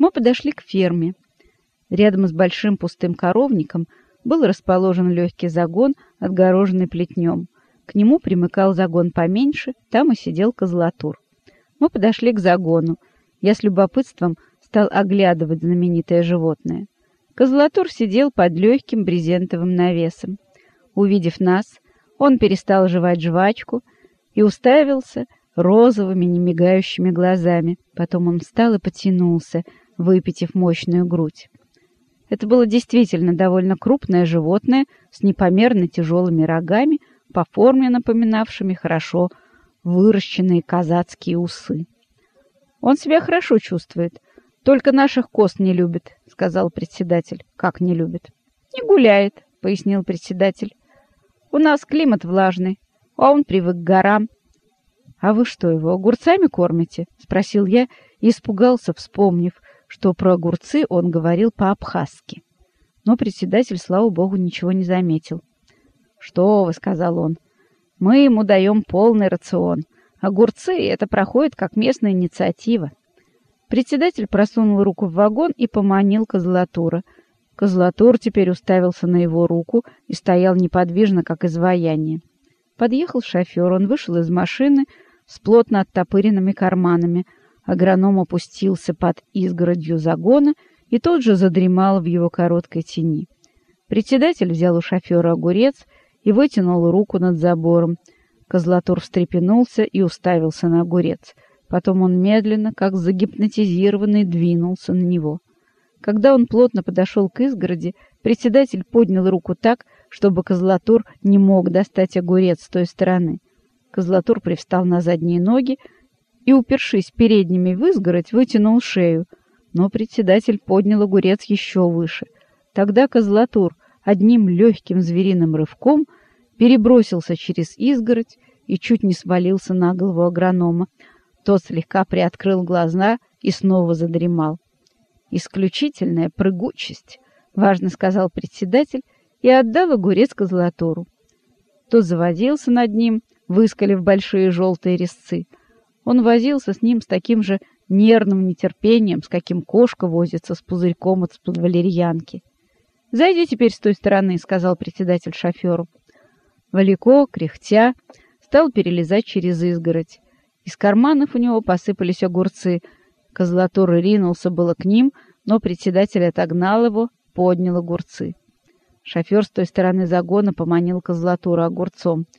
Мы подошли к ферме. Рядом с большим пустым коровником был расположен легкий загон, отгороженный плетнем. К нему примыкал загон поменьше, там и сидел козлатур. Мы подошли к загону. Я с любопытством стал оглядывать знаменитое животное. Козлатур сидел под легким брезентовым навесом. Увидев нас, он перестал жевать жвачку и уставился розовыми, немигающими глазами. Потом он встал и потянулся, выпитив мощную грудь. Это было действительно довольно крупное животное с непомерно тяжелыми рогами, по форме напоминавшими хорошо выращенные казацкие усы. «Он себя хорошо чувствует, только наших коз не любит», — сказал председатель. «Как не любит?» «Не гуляет», — пояснил председатель. «У нас климат влажный, а он привык к горам». «А вы что, его огурцами кормите?» — спросил я и испугался, вспомнив, что про огурцы он говорил по-абхазски. Но председатель, слава богу, ничего не заметил. «Что вы», — сказал он, — «мы ему даем полный рацион. Огурцы — это проходит как местная инициатива». Председатель просунул руку в вагон и поманил Козлатура. Козлатур теперь уставился на его руку и стоял неподвижно, как изваяние. Подъехал шофер, он вышел из машины с плотно оттопыренными карманами — Агроном опустился под изгородью загона и тот же задремал в его короткой тени. Председатель взял у шофера огурец и вытянул руку над забором. Козлатур встрепенулся и уставился на огурец. Потом он медленно, как загипнотизированный, двинулся на него. Когда он плотно подошел к изгороди, председатель поднял руку так, чтобы Козлатур не мог достать огурец с той стороны. Козлатур привстал на задние ноги, и, упершись передними в изгородь, вытянул шею. Но председатель поднял огурец еще выше. Тогда Козлатур одним легким звериным рывком перебросился через изгородь и чуть не свалился на голову агронома. Тот слегка приоткрыл глаза и снова задремал. «Исключительная прыгучесть», — важно сказал председатель и отдал огурец Козлатуру. Тот заводился над ним, выскалив большие желтые резцы — он возился с ним с таким же нервным нетерпением, с каким кошка возится с пузырьком от валерьянки. «Зайди теперь с той стороны», — сказал председатель шоферу. Валико, кряхтя, стал перелезать через изгородь. Из карманов у него посыпались огурцы. Козлатур ринулся было к ним, но председатель отогнал его, поднял огурцы. Шофер с той стороны загона поманил Козлатура огурцом —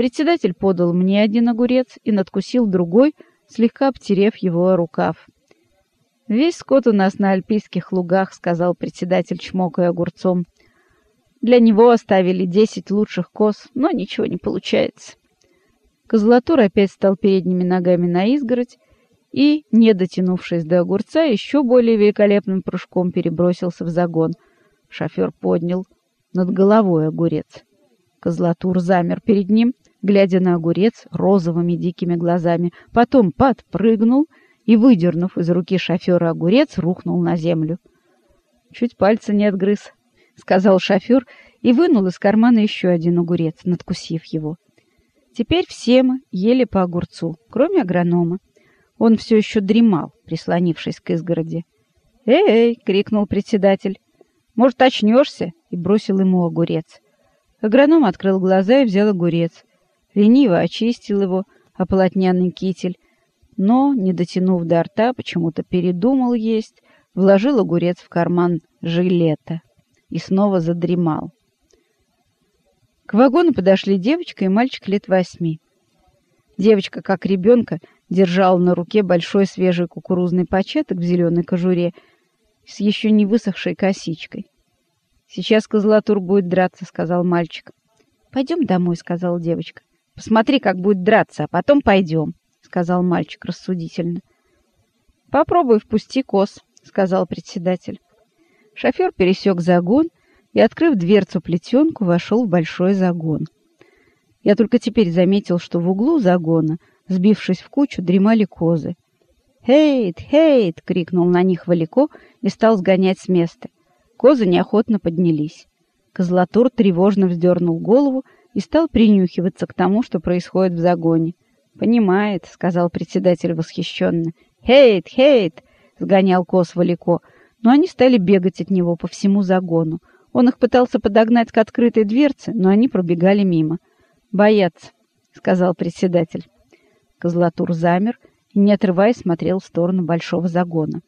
Председатель подал мне один огурец и надкусил другой, слегка обтерев его о рукав. «Весь скот у нас на альпийских лугах», — сказал председатель, чмокая огурцом. «Для него оставили десять лучших коз, но ничего не получается». Козлатур опять стал передними ногами на изгородь и, не дотянувшись до огурца, еще более великолепным прыжком перебросился в загон. Шофер поднял над головой огурец. Козлатур замер перед ним — глядя на огурец розовыми дикими глазами, потом подпрыгнул и, выдернув из руки шофера огурец, рухнул на землю. «Чуть пальца не отгрыз», — сказал шофер и вынул из кармана еще один огурец, надкусив его. Теперь все мы ели по огурцу, кроме агронома. Он все еще дремал, прислонившись к изгороди. «Эй!» — крикнул председатель. «Может, очнешься?» — и бросил ему огурец. Агроном открыл глаза и взял огурец лениво очистил его о полотняный китель, но, не дотянув до рта, почему-то передумал есть, вложил огурец в карман жилета и снова задремал. К вагону подошли девочка и мальчик лет восьми. Девочка, как ребенка, держала на руке большой свежий кукурузный початок в зеленой кожуре с еще не высохшей косичкой. «Сейчас Козлатур будет драться», — сказал мальчик. «Пойдем домой», — сказала девочка. Посмотри, как будет драться, а потом пойдем, — сказал мальчик рассудительно. — Попробуй впусти коз, — сказал председатель. Шофер пересек загон и, открыв дверцу плетенку, вошел в большой загон. Я только теперь заметил, что в углу загона, сбившись в кучу, дремали козы. «Хейт! Хейт!» — крикнул на них Валико и стал сгонять с места. Козы неохотно поднялись. Козлатур тревожно вздернул голову и стал принюхиваться к тому, что происходит в загоне. «Понимает», — сказал председатель восхищенно. «Хейт, хейт!» — сгонял коз Валико, но они стали бегать от него по всему загону. Он их пытался подогнать к открытой дверце, но они пробегали мимо. «Боятся», — сказал председатель. Козлатур замер и, не отрываясь, смотрел в сторону большого загона.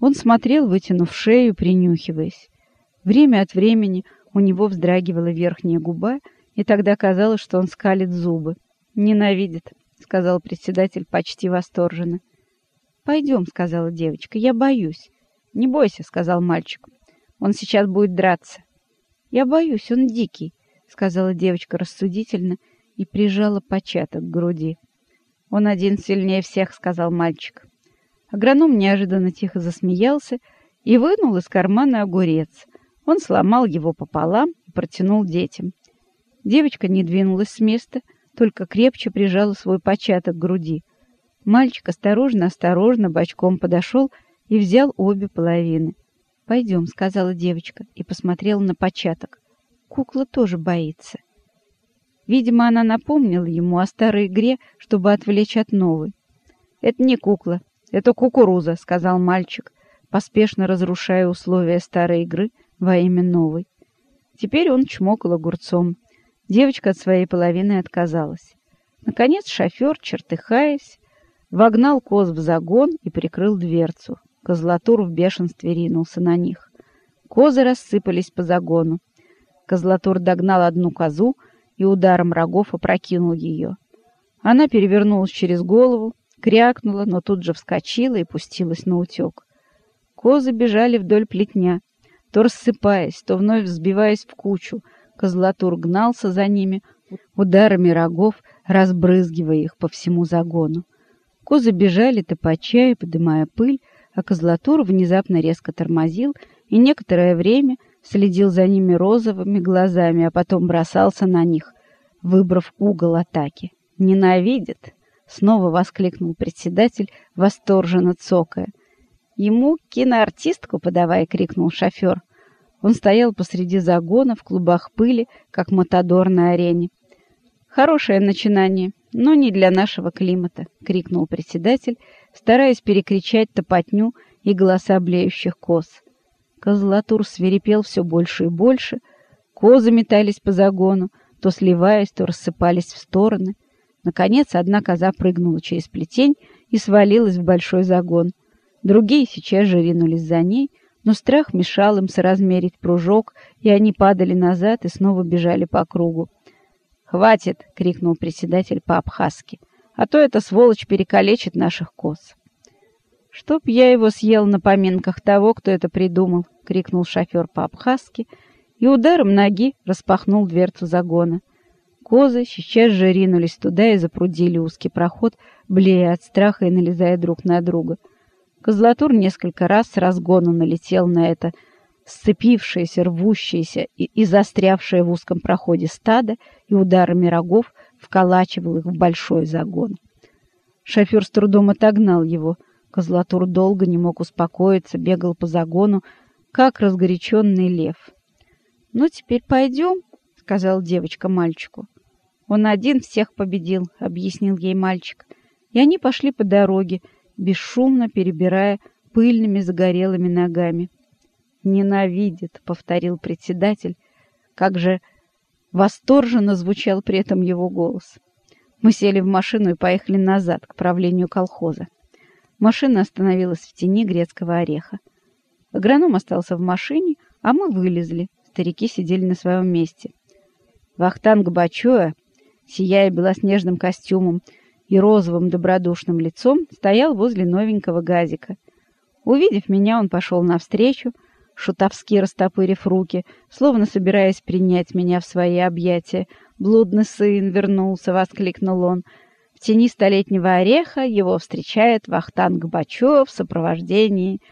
Он смотрел, вытянув шею, принюхиваясь. Время от времени у него вздрагивала верхняя губа, и тогда казалось, что он скалит зубы. «Ненавидит», — сказал председатель почти восторженно. «Пойдем», — сказала девочка, — «я боюсь». «Не бойся», — сказал мальчик. «Он сейчас будет драться». «Я боюсь, он дикий», — сказала девочка рассудительно и прижала початок к груди. «Он один сильнее всех», — сказал мальчик. Агроном неожиданно тихо засмеялся и вынул из кармана огурец. Он сломал его пополам и протянул детям. Девочка не двинулась с места, только крепче прижала свой початок к груди. Мальчик осторожно-осторожно бочком подошел и взял обе половины. «Пойдем», — сказала девочка и посмотрела на початок. Кукла тоже боится. Видимо, она напомнила ему о старой игре, чтобы отвлечь от новой. «Это не кукла, это кукуруза», — сказал мальчик, поспешно разрушая условия старой игры во имя новой. Теперь он чмокал огурцом. Девочка от своей половины отказалась. Наконец шофер, чертыхаясь, вогнал коз в загон и прикрыл дверцу. Козлатур в бешенстве ринулся на них. Козы рассыпались по загону. Козлатур догнал одну козу и ударом рогов опрокинул ее. Она перевернулась через голову, крякнула, но тут же вскочила и пустилась на утек. Козы бежали вдоль плетня, то рассыпаясь, то вновь взбиваясь в кучу. Козлатур гнался за ними, ударами рогов, разбрызгивая их по всему загону. Козы бежали, топача и подымая пыль, а Козлатур внезапно резко тормозил и некоторое время следил за ними розовыми глазами, а потом бросался на них, выбрав угол атаки. «Ненавидит!» — снова воскликнул председатель, восторженно цокая. «Ему киноартистку подавай!» — крикнул шофер. Он стоял посреди загона в клубах пыли, как матадор на арене. «Хорошее начинание, но не для нашего климата», — крикнул председатель, стараясь перекричать топотню и голоса блеющих коз. Козлатур свирепел все больше и больше, козы метались по загону, то сливаясь, то рассыпались в стороны. Наконец, одна коза прыгнула через плетень и свалилась в большой загон. Другие сейчас же ринулись за ней, но страх мешал им соразмерить пружок, и они падали назад и снова бежали по кругу. «Хватит!» — крикнул председатель по-абхазски. «А то эта сволочь перекалечит наших коз». «Чтоб я его съел на поминках того, кто это придумал!» — крикнул шофер по-абхазски и ударом ноги распахнул дверцу загона. Козы сейчас же ринулись туда и запрудили узкий проход, блея от страха и налезая друг на друга. Козлатур несколько раз с разгону налетел на это сцепившееся, рвущееся и, и застрявшее в узком проходе стадо и ударами рогов вколачивал их в большой загон. Шофер с трудом отогнал его — Козлатур долго не мог успокоиться, бегал по загону, как разгоряченный лев. «Ну, теперь пойдем», — сказала девочка мальчику. «Он один всех победил», — объяснил ей мальчик. И они пошли по дороге, бесшумно перебирая пыльными загорелыми ногами. «Ненавидит», — повторил председатель. Как же восторженно звучал при этом его голос. Мы сели в машину и поехали назад, к правлению колхоза. Машина остановилась в тени грецкого ореха. Агроном остался в машине, а мы вылезли. Старики сидели на своем месте. Вахтанг Бачоя, сияя белоснежным костюмом и розовым добродушным лицом, стоял возле новенького газика. Увидев меня, он пошел навстречу, шутовски растопырив руки, словно собираясь принять меня в свои объятия. «Блудный сын вернулся!» — воскликнул он — в тени столетнего ореха его встречает Вахтанг Бачо в сопровождении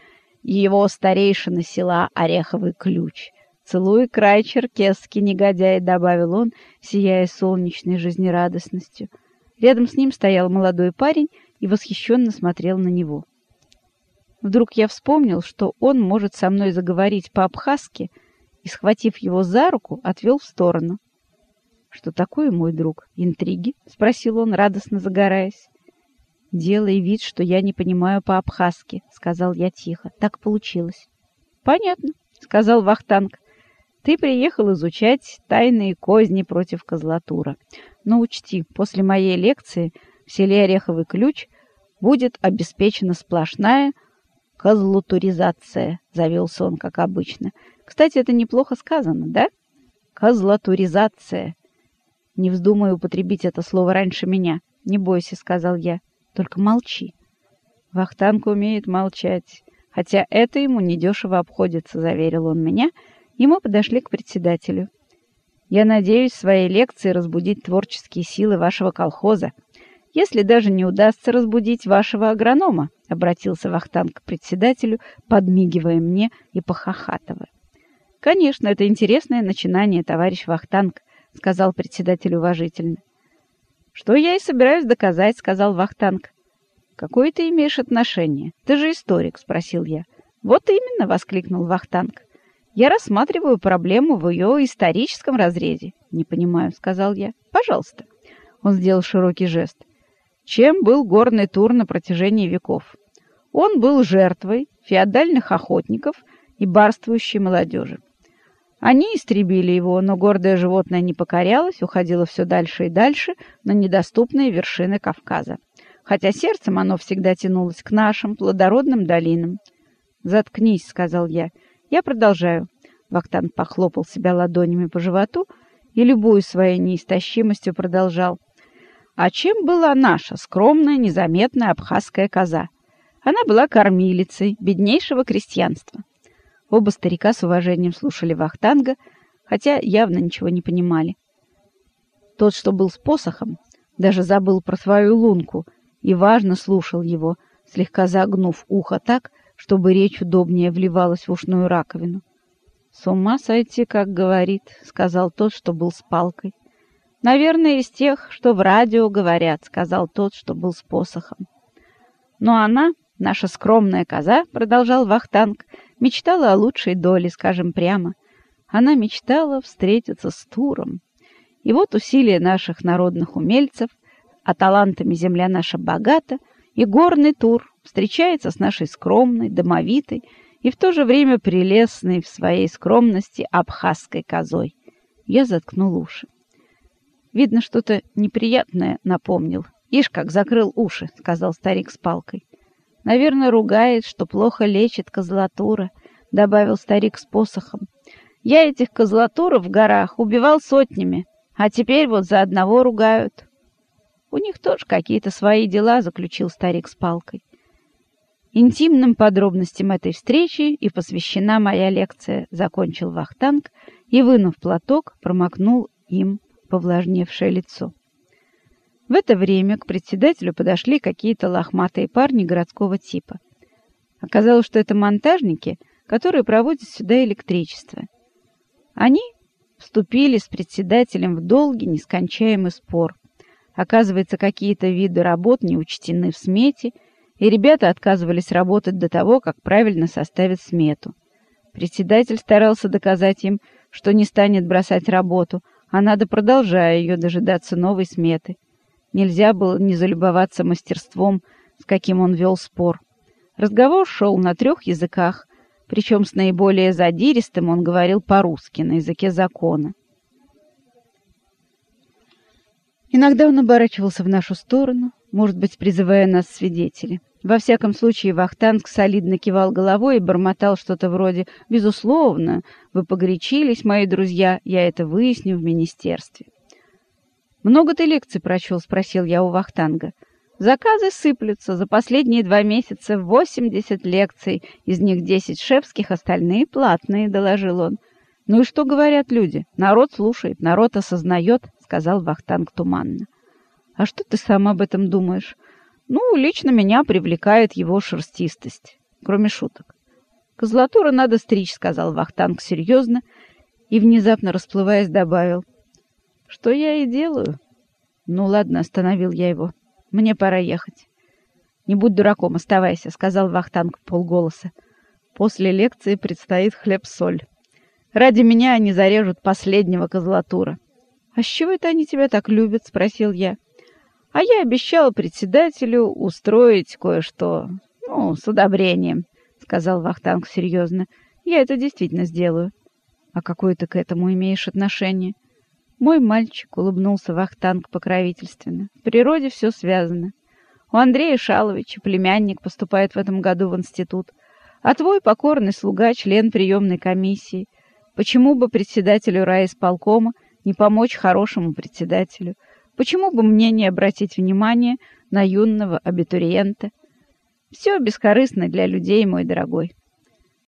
его старейшины села Ореховый Ключ. «Целуй край черкесский, негодяй», — добавил он, сияя солнечной жизнерадостностью. Рядом с ним стоял молодой парень и восхищенно смотрел на него. Вдруг я вспомнил, что он может со мной заговорить по-абхазски, и, схватив его за руку, отвел в сторону. «Что такое, мой друг? Интриги?» — спросил он, радостно загораясь. «Делай вид, что я не понимаю по-абхазски», — сказал я тихо. «Так получилось». «Понятно», — сказал Вахтанг. «Ты приехал изучать тайные козни против Козлатура. Но учти, после моей лекции в селе Ореховый Ключ будет обеспечена сплошная козлатуризация», — завелся он, как обычно. «Кстати, это неплохо сказано, да? Козлатуризация». «Не вздумай употребить это слово раньше меня. Не бойся», — сказал я. «Только молчи». Вахтанг умеет молчать, хотя это ему недешево обходится, заверил он меня, и мы подошли к председателю. «Я надеюсь своей лекции разбудить творческие силы вашего колхоза, если даже не удастся разбудить вашего агронома», — обратился Вахтанг к председателю, подмигивая мне и похохатывая. «Конечно, это интересное начинание, товарищ Вахтанг», — сказал председатель уважительно. «Что я и собираюсь доказать», — сказал Вахтанг. «Какое ты имеешь отношение? Ты же историк», — спросил я. «Вот именно», — воскликнул Вахтанг. «Я рассматриваю проблему в ее историческом разрезе». «Не понимаю», — сказал я. «Пожалуйста». Он сделал широкий жест. Чем был горный тур на протяжении веков? Он был жертвой феодальных охотников и барствующей молодежи. Они истребили его, но гордое животное не покорялось, уходило все дальше и дальше на недоступные вершины Кавказа. Хотя сердцем оно всегда тянулось к нашим плодородным долинам. «Заткнись», — сказал я. «Я продолжаю». Вахтан похлопал себя ладонями по животу и, любую своей неистощимостью, продолжал. А чем была наша скромная, незаметная абхазская коза? Она была кормилицей беднейшего крестьянства. Оба старика с уважением слушали Вахтанга, хотя явно ничего не понимали. Тот, что был с посохом, даже забыл про свою лунку и важно слушал его, слегка загнув ухо так, чтобы речь удобнее вливалась в ушную раковину. «С ума сойти, как говорит», — сказал тот, что был с палкой. «Наверное, из тех, что в радио говорят», — сказал тот, что был с посохом. Но она, наша скромная коза, — продолжал Вахтанг, мечтала о лучшей доле, скажем прямо. Она мечтала встретиться с Туром. И вот усилия наших народных умельцев, а талантами земля наша богата, и горный Тур встречается с нашей скромной, домовитой и в то же время прелестной в своей скромности абхазской козой. Я заткнул уши. Видно, что-то неприятное напомнил. «Ишь, как закрыл уши», — сказал старик с палкой. Наверное, ругает, что плохо лечит козлатура, — добавил старик с посохом. Я этих козлатуров в горах убивал сотнями, а теперь вот за одного ругают. У них тоже какие-то свои дела, — заключил старик с палкой. Интимным подробностям этой встречи и посвящена моя лекция, — закончил Вахтанг и, вынув платок, промокнул им повлажневшее лицо. В это время к председателю подошли какие-то лохматые парни городского типа. Оказалось, что это монтажники, которые проводят сюда электричество. Они вступили с председателем в долгий, нескончаемый спор. Оказывается, какие-то виды работ не учтены в смете, и ребята отказывались работать до того, как правильно составят смету. Председатель старался доказать им, что не станет бросать работу, а надо, продолжая ее, дожидаться новой сметы. Нельзя было не залюбоваться мастерством, с каким он вел спор. Разговор шел на трех языках, причем с наиболее задиристым он говорил по-русски, на языке закона. Иногда он оборачивался в нашу сторону, может быть, призывая нас свидетели. Во всяком случае, Вахтанг солидно кивал головой и бормотал что-то вроде «Безусловно, вы погорячились, мои друзья, я это выясню в министерстве». «Много ты лекций прочел?» — спросил я у Вахтанга. «Заказы сыплются. За последние два месяца восемьдесят лекций, из них десять шефских, остальные платные», — доложил он. «Ну и что говорят люди? Народ слушает, народ осознает», — сказал Вахтанг туманно. «А что ты сам об этом думаешь?» «Ну, лично меня привлекает его шерстистость, кроме шуток». «Козлатуру надо стричь», — сказал Вахтанг серьезно и, внезапно расплываясь, добавил — что я и делаю. Ну ладно, остановил я его. Мне пора ехать. Не будь дураком, оставайся, сказал Вахтанг полголоса. После лекции предстоит хлеб-соль. Ради меня они зарежут последнего козлатура. — А с чего это они тебя так любят? — спросил я. — А я обещал председателю устроить кое-что, ну, с удобрением, сказал Вахтанг серьезно. Я это действительно сделаю. А какое ты к этому имеешь отношение? Мой мальчик улыбнулся Вахтанг покровительственно. В природе все связано. У Андрея Шаловича племянник поступает в этом году в институт, а твой покорный слуга член приемной комиссии. Почему бы председателю райисполкома не помочь хорошему председателю? Почему бы мне не обратить внимание на юного абитуриента? Все бескорыстно для людей, мой дорогой.